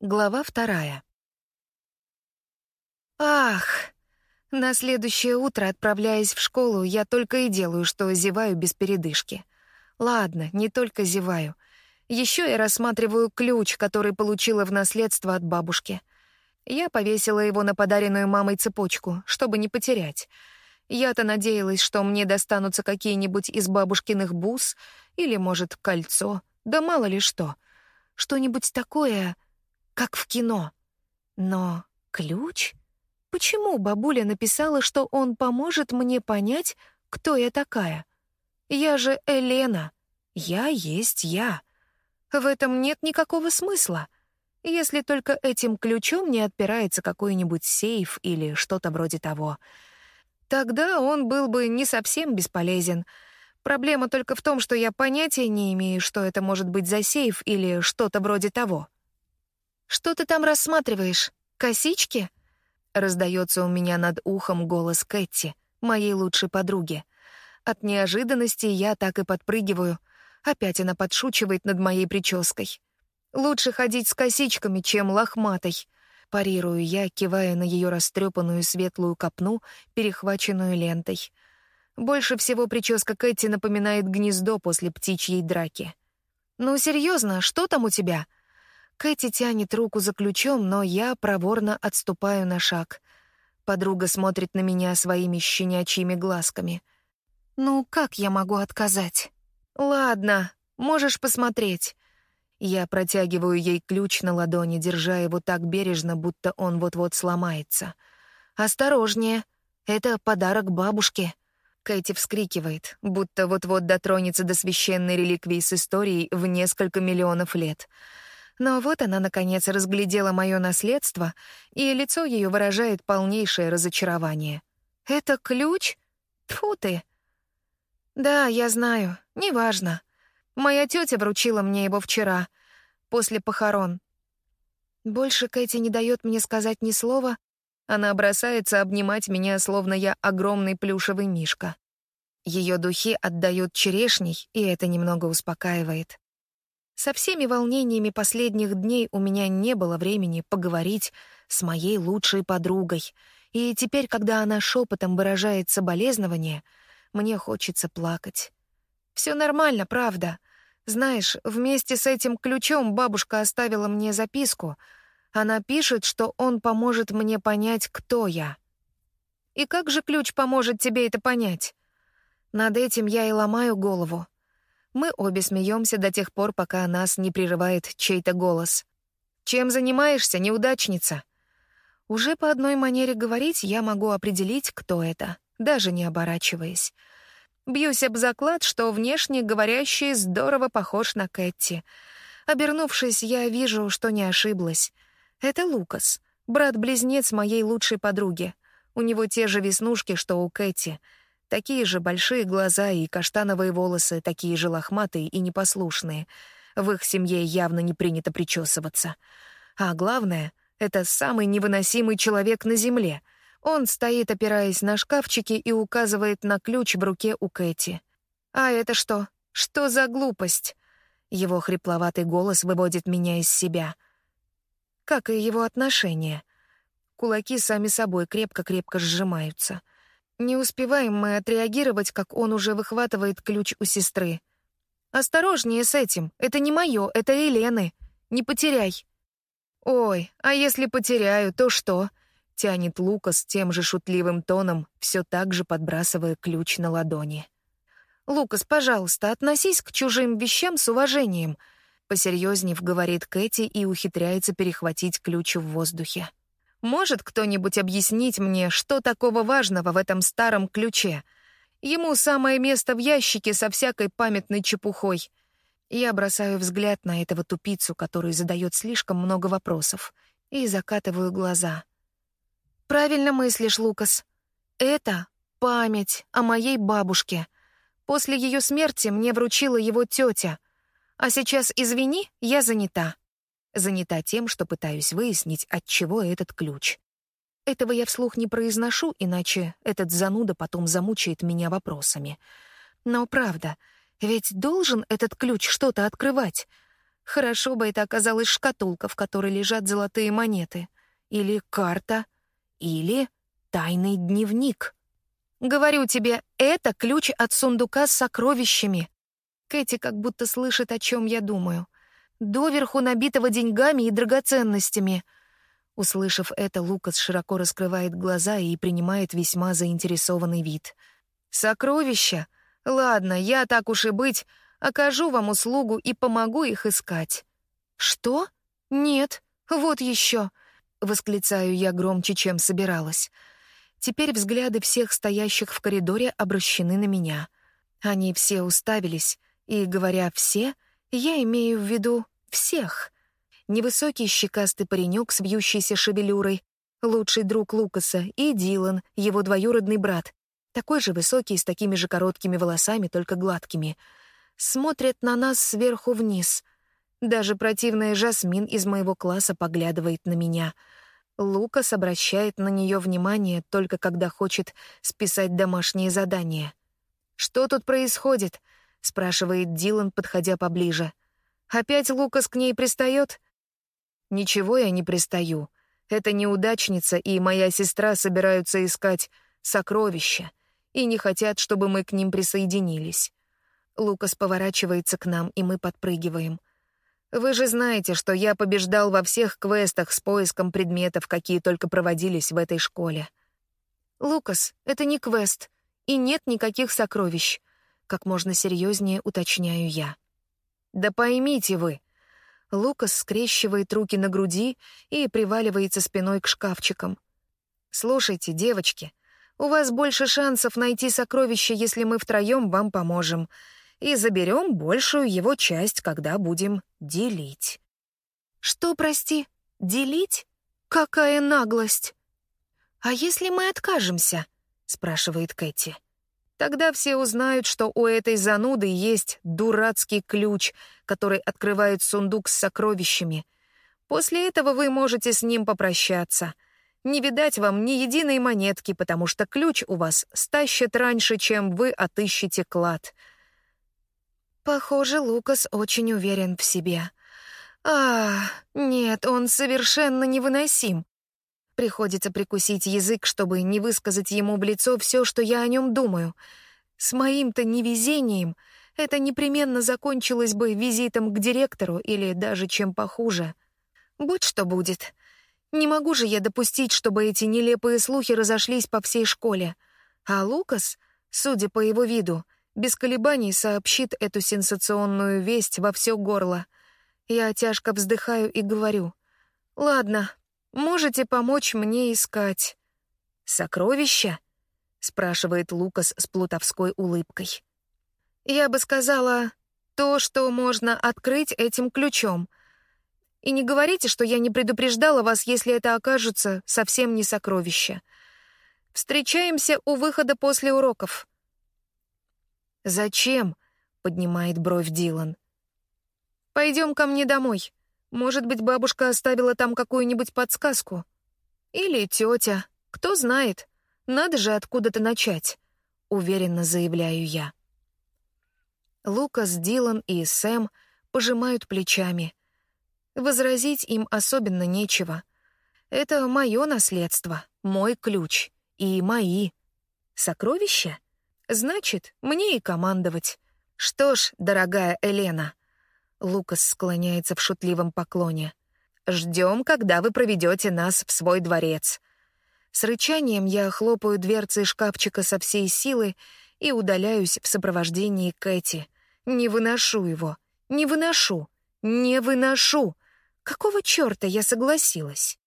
Глава вторая. Ах! На следующее утро, отправляясь в школу, я только и делаю, что зеваю без передышки. Ладно, не только зеваю. Еще я рассматриваю ключ, который получила в наследство от бабушки. Я повесила его на подаренную мамой цепочку, чтобы не потерять. Я-то надеялась, что мне достанутся какие-нибудь из бабушкиных бус или, может, кольцо, да мало ли что. Что-нибудь такое как в кино. Но ключ? Почему бабуля написала, что он поможет мне понять, кто я такая? Я же Елена. Я есть я. В этом нет никакого смысла. Если только этим ключом не отпирается какой-нибудь сейф или что-то вроде того. Тогда он был бы не совсем бесполезен. Проблема только в том, что я понятия не имею, что это может быть за сейф или что-то вроде того. «Что ты там рассматриваешь? Косички?» Раздается у меня над ухом голос Кэти, моей лучшей подруги. От неожиданности я так и подпрыгиваю. Опять она подшучивает над моей прической. «Лучше ходить с косичками, чем лохматой», — парирую я, кивая на ее растрепанную светлую копну, перехваченную лентой. Больше всего прическа Кэти напоминает гнездо после птичьей драки. «Ну, серьезно, что там у тебя?» Кэти тянет руку за ключом, но я проворно отступаю на шаг. Подруга смотрит на меня своими щенячьими глазками. «Ну, как я могу отказать?» «Ладно, можешь посмотреть». Я протягиваю ей ключ на ладони, держа его так бережно, будто он вот-вот сломается. «Осторожнее, это подарок бабушке». Кэти вскрикивает, будто вот-вот дотронется до священной реликвии с историей в несколько миллионов лет — но вот она, наконец, разглядела мое наследство, и лицо ее выражает полнейшее разочарование. «Это ключ? Тьфу ты!» «Да, я знаю, неважно. Моя тетя вручила мне его вчера, после похорон». Больше Кэти не дает мне сказать ни слова, она бросается обнимать меня, словно я огромный плюшевый мишка. Ее духи отдают черешней, и это немного успокаивает. Со всеми волнениями последних дней у меня не было времени поговорить с моей лучшей подругой, и теперь, когда она шепотом выражает соболезнование, мне хочется плакать. Все нормально, правда. Знаешь, вместе с этим ключом бабушка оставила мне записку. Она пишет, что он поможет мне понять, кто я. И как же ключ поможет тебе это понять? Над этим я и ломаю голову. Мы обе смеемся до тех пор, пока нас не прерывает чей-то голос. «Чем занимаешься, неудачница?» Уже по одной манере говорить я могу определить, кто это, даже не оборачиваясь. Бьюсь об заклад, что внешне говорящий здорово похож на Кэти. Обернувшись, я вижу, что не ошиблась. Это Лукас, брат-близнец моей лучшей подруги. У него те же веснушки, что у Кэти — Такие же большие глаза и каштановые волосы, такие же лохматые и непослушные. В их семье явно не принято причесываться. А главное, это самый невыносимый человек на земле. Он стоит, опираясь на шкафчики, и указывает на ключ в руке у Кэти. «А это что? Что за глупость?» Его хрипловатый голос выводит меня из себя. Как и его отношения. Кулаки сами собой крепко-крепко сжимаются — не успеваем мы отреагировать, как он уже выхватывает ключ у сестры. «Осторожнее с этим. Это не мое, это Елены. Не потеряй». «Ой, а если потеряю, то что?» — тянет Лукас тем же шутливым тоном, все так же подбрасывая ключ на ладони. «Лукас, пожалуйста, относись к чужим вещам с уважением», — посерьезнев говорит Кэти и ухитряется перехватить ключ в воздухе. Может кто-нибудь объяснить мне, что такого важного в этом старом ключе? Ему самое место в ящике со всякой памятной чепухой. Я бросаю взгляд на этого тупицу, который задает слишком много вопросов, и закатываю глаза. Правильно мыслишь, Лукас. Это память о моей бабушке. После ее смерти мне вручила его тетя. А сейчас, извини, я занята. Занята тем, что пытаюсь выяснить, от чего этот ключ. Этого я вслух не произношу, иначе этот зануда потом замучает меня вопросами. Но правда, ведь должен этот ключ что-то открывать. Хорошо бы это оказалась шкатулка, в которой лежат золотые монеты. Или карта. Или тайный дневник. Говорю тебе, это ключ от сундука с сокровищами. Кэти как будто слышит, о чем я думаю. Доверху набитого деньгами и драгоценностями. Услышав это, Лукас широко раскрывает глаза и принимает весьма заинтересованный вид. «Сокровища? Ладно, я, так уж и быть, окажу вам услугу и помогу их искать». «Что? Нет, вот еще!» — восклицаю я громче, чем собиралась. Теперь взгляды всех стоящих в коридоре обращены на меня. Они все уставились, и, говоря «все», я имею в виду всех. Невысокий щекастый паренек с вьющейся шевелюрой, лучший друг Лукаса, и Дилан, его двоюродный брат, такой же высокий, с такими же короткими волосами, только гладкими. Смотрят на нас сверху вниз. Даже противная Жасмин из моего класса поглядывает на меня. Лукас обращает на нее внимание только когда хочет списать домашние задания. «Что тут происходит?» — спрашивает Дилан, подходя поближе. «Опять Лукас к ней пристает?» «Ничего я не пристаю. Это неудачница и моя сестра собираются искать сокровища и не хотят, чтобы мы к ним присоединились. Лукас поворачивается к нам, и мы подпрыгиваем. Вы же знаете, что я побеждал во всех квестах с поиском предметов, какие только проводились в этой школе. Лукас, это не квест, и нет никаких сокровищ. Как можно серьезнее уточняю я. Да поймите вы. Лукас скрещивает руки на груди и приваливается спиной к шкафчикам. Слушайте, девочки, у вас больше шансов найти сокровище, если мы втроем вам поможем. И заберем большую его часть, когда будем делить. Что, прости, делить? Какая наглость! А если мы откажемся? спрашивает Кэти. Тогда все узнают, что у этой зануды есть дурацкий ключ, который открывает сундук с сокровищами. После этого вы можете с ним попрощаться — не видать вам ни единой монетки, потому что ключ у вас стащат раньше, чем вы отыщете клад. Похоже, Лукас очень уверен в себе. А, нет, он совершенно невыносим. Приходится прикусить язык, чтобы не высказать ему в лицо все, что я о нем думаю. С моим-то невезением это непременно закончилось бы визитом к директору или даже чем похуже. Будь что будет. Не могу же я допустить, чтобы эти нелепые слухи разошлись по всей школе. А Лукас, судя по его виду, без колебаний сообщит эту сенсационную весть во все горло. Я тяжко вздыхаю и говорю. «Ладно, можете помочь мне искать». «Сокровища?» — спрашивает Лукас с плутовской улыбкой. «Я бы сказала, то, что можно открыть этим ключом», и не говорите, что я не предупреждала вас, если это окажется совсем не сокровище. Встречаемся у выхода после уроков. Зачем? поднимает бровь Дилан. Пойдем ко мне домой. Может быть, бабушка оставила там какую-нибудь подсказку. Или тетя. Кто знает. Надо же откуда-то начать. Уверенно заявляю я. Лукас, Дилан и Сэм пожимают плечами. Возразить им особенно нечего. Это мое наследство, мой ключ и мои. Сокровища? Значит, мне и командовать. Что ж, дорогая Елена, Лукас склоняется в шутливом поклоне. Ждем, когда вы проведете нас в свой дворец. С рычанием я хлопаю дверцы шкафчика со всей силы и удаляюсь в сопровождении Кэти. Не выношу его. Не выношу. Не выношу. Какого чёрта я согласилась?